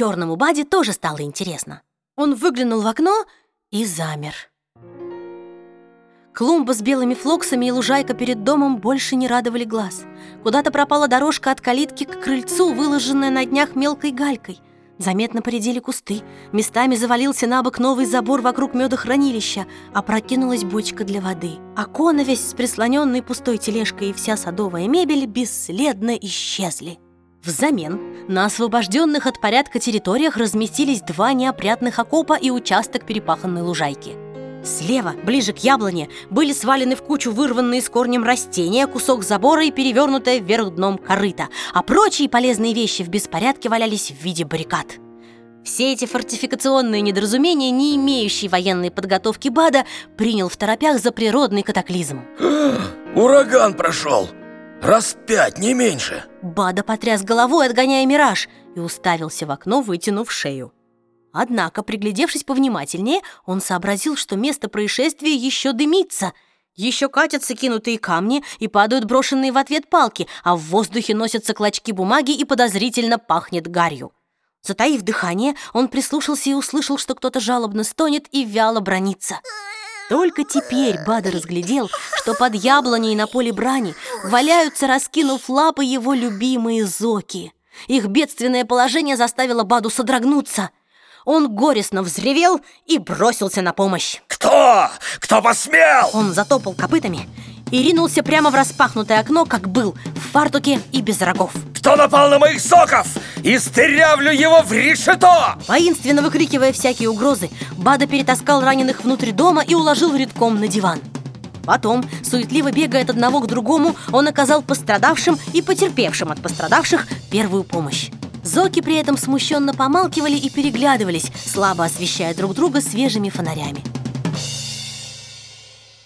Черному Баде тоже стало интересно. Он выглянул в окно и замер. Клумба с белыми флоксами и лужайка перед домом больше не радовали глаз. Куда-то пропала дорожка от калитки к крыльцу, выложенная на днях мелкой галькой. Заметно поредели кусты, местами завалился на бок новый забор вокруг медохранилища, а прокинулась бочка для воды. А коновесь с прислоненной пустой тележкой и вся садовая мебель бесследно исчезли. Взамен на освобожденных от порядка территориях разместились два неопрятных окопа и участок перепаханной лужайки. Слева, ближе к яблоне, были свалены в кучу вырванные с корнем растения, кусок забора и перевернутое вверх дном корыто, а прочие полезные вещи в беспорядке валялись в виде баррикад. Все эти фортификационные недоразумения, не имеющие военной подготовки БАДа, принял в торопях за природный катаклизм. Ураган прошел! Раз пять, не меньше Бада потряс головой, отгоняя мираж, и уставился в окно, вытянув шею. Однако, приглядевшись повнимательнее, он сообразил, что место происшествия еще дымится. Еще катятся кинутые камни и падают брошенные в ответ палки, а в воздухе носятся клочки бумаги и подозрительно пахнет гарью. Затаив дыхание, он прислушался и услышал, что кто-то жалобно стонет и вяло бронится. Только теперь Бада разглядел, что под яблоней на поле брани валяются, раскинув лапы, его любимые зоки. Их бедственное положение заставило Баду содрогнуться – он горестно взревел и бросился на помощь. Кто? Кто посмел? Он затопал копытами и ринулся прямо в распахнутое окно, как был, в фартуке и без рогов. Кто напал на моих соков? Истырявлю его в решето! Воинственно выкрикивая всякие угрозы, Бада перетаскал раненых внутрь дома и уложил редком на диван. Потом, суетливо бегая от одного к другому, он оказал пострадавшим и потерпевшим от пострадавших первую помощь. Зоки при этом смущенно помалкивали и переглядывались, слабо освещая друг друга свежими фонарями.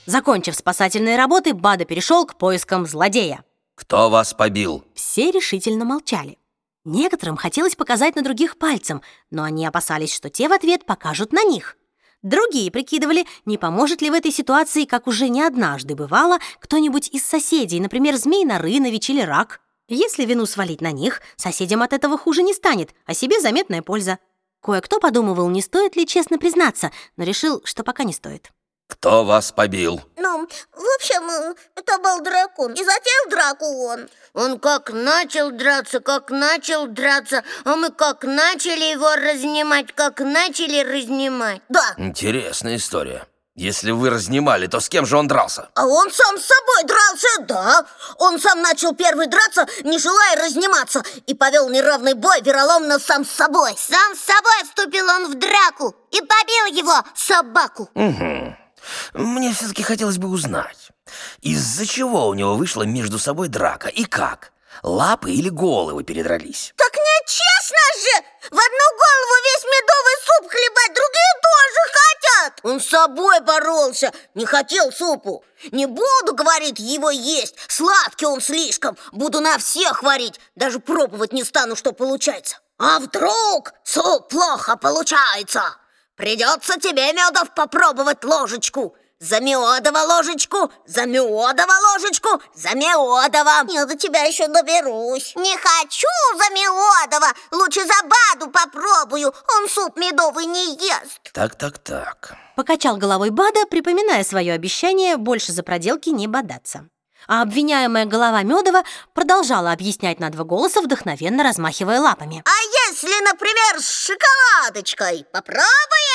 Закончив спасательные работы, Бада перешел к поискам злодея. Кто вас побил? Все решительно молчали. Некоторым хотелось показать на других пальцем, но они опасались, что те в ответ покажут на них. Другие прикидывали, не поможет ли в этой ситуации, как уже не однажды бывало, кто-нибудь из соседей, например, Змей Нарынович или Рак. Если вину свалить на них, соседям от этого хуже не станет, а себе заметная польза. Кое-кто подумывал, не стоит ли честно признаться, но решил, что пока не стоит. Кто вас побил? Ну, в общем, это был дракон. И затеял драку он. Он как начал драться, как начал драться, а мы как начали его разнимать, как начали разнимать. Да. Интересная история. Если вы разнимали, то с кем же он дрался? А он сам с собой дрался, да. Он сам начал первый драться, не желая разниматься, и повел неравный бой вероломно сам с собой. Сам с собой вступил он в драку и побил его, собаку. Угу. Мне все-таки хотелось бы узнать, из-за чего у него вышла между собой драка и как? Лапы или головы передрались? Так нечестно же! В одну голову весь медовый суп хлебать, другие тоже хотят! Он с собой боролся, не хотел супу. Не буду, говорит, его есть, сладкий он слишком. Буду на всех варить, даже пробовать не стану, что получается. А вдруг суп плохо получается? Придется тебе, Медов, попробовать ложечку. За Меодова ложечку, за Меодова ложечку, за Меодова. Я до тебя еще доберусь. Не хочу за Меодова, лучше за Баду попробую. Он суп медовый не ест. Так, так, так. Покачал головой Бада, припоминая свое обещание больше за проделки не бодаться. А обвиняемая голова Медова продолжала объяснять на два голоса, вдохновенно размахивая лапами. А если, например, с шоколадочкой?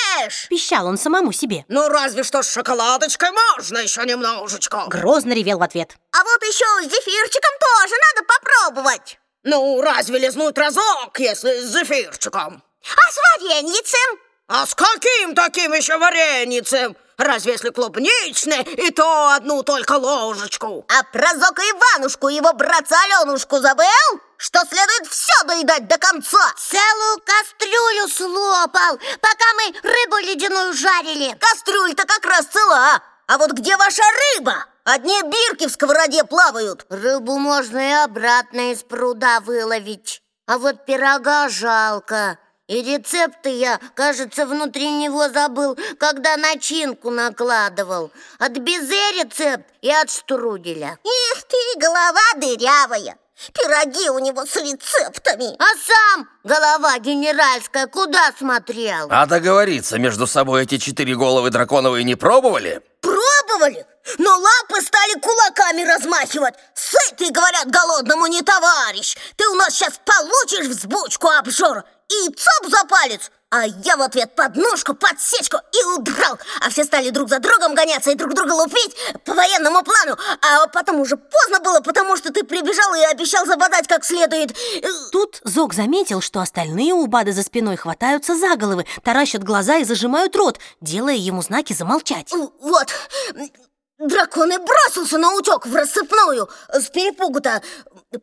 Попробуешь? Пищал он самому себе. Ну, разве что с шоколадочкой можно еще немножечко. Грозно ревел в ответ. А вот еще с зефирчиком тоже надо попробовать. Ну, разве лизнуть разок, если с зефирчиком? А с вареньицем? А с каким таким еще вареницем? Разве если клубничный, и то одну только ложечку. А про Зока Иванушку, его братца Аленушку забыл? Что следует все доедать до конца. Целую кастрюлю слопал, пока мы рыбу ледяную жарили. Кастрюль-то как раз цела. А вот где ваша рыба? Одни бирки в сковороде плавают. Рыбу можно и обратно из пруда выловить. А вот пирога жалко. И рецепты я, кажется, внутри него забыл, когда начинку накладывал. От безе рецепт и от штруделя. Эх ты, голова дырявая. Пироги у него с рецептами А сам, голова генеральская, куда смотрел? А договориться между собой эти четыре головы драконовые не пробовали? Пробовали, но лапы стали кулаками размахивать Сытый, говорят, голодному не товарищ Ты у нас сейчас получишь взбучку обжор И цоп за палец! А я в ответ подножку, подсечку и удрал! А все стали друг за другом гоняться и друг друга лупить по военному плану! А потом уже поздно было, потому что ты прибежал и обещал забодать как следует! Тут Зок заметил, что остальные у Бада за спиной хватаются за головы, таращат глаза и зажимают рот, делая ему знаки замолчать. Вот, дракон и бросился на утек в рассыпную С перепугу-то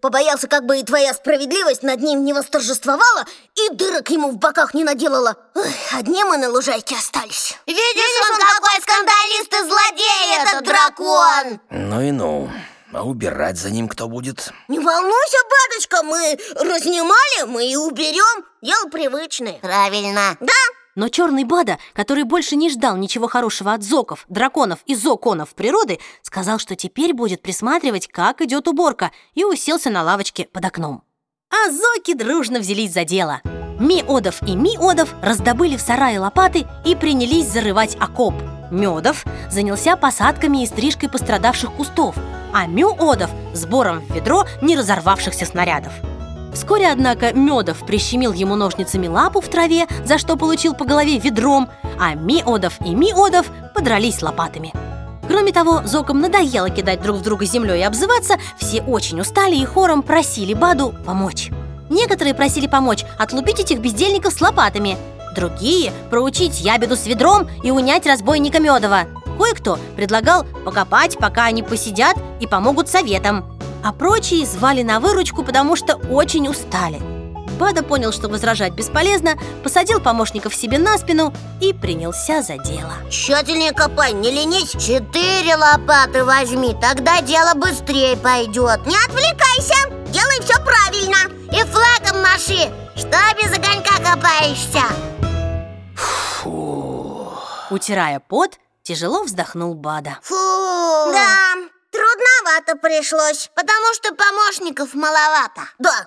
Побоялся, как бы и твоя справедливость над ним не восторжествовала И дырок ему в боках не наделала Ой, Одни мы на лужайке остались Видишь, он какой скандалист и злодей, этот дракон! Ну и ну. А убирать за ним кто будет? Не волнуйся, баточка, мы разнимали, мы и уберем Дело привычное Правильно. Да, Но черный Бада, который больше не ждал ничего хорошего от зоков, драконов и зоконов природы, сказал, что теперь будет присматривать, как идет уборка, и уселся на лавочке под окном. А зоки дружно взялись за дело. Миодов и Миодов раздобыли в сарае лопаты и принялись зарывать окоп. Медов занялся посадками и стрижкой пострадавших кустов, а Мюодов – сбором в ведро не разорвавшихся снарядов. Вскоре, однако, Медов прищемил ему ножницами лапу в траве, за что получил по голове ведром, а Миодов и Миодов подрались лопатами. Кроме того, зокам надоело кидать друг в друга землей и обзываться, все очень устали и хором просили Баду помочь. Некоторые просили помочь отлупить этих бездельников с лопатами, другие – проучить ябеду с ведром и унять разбойника Медова. Кое-кто предлагал покопать, пока они посидят и помогут советом. А прочие звали на выручку, потому что очень устали. Бада понял, что возражать бесполезно, посадил помощников себе на спину и принялся за дело. тщательнее копай, не ленись Четыре лопаты возьми, тогда дело быстрее пойдет. Не отвлекайся, делай все правильно И флагом маши, что без огонька копаешься. Фу. Утирая пот, тяжело вздохнул Бада. Фу. Да, трудновато пришлось Потому что помощников маловато. Да,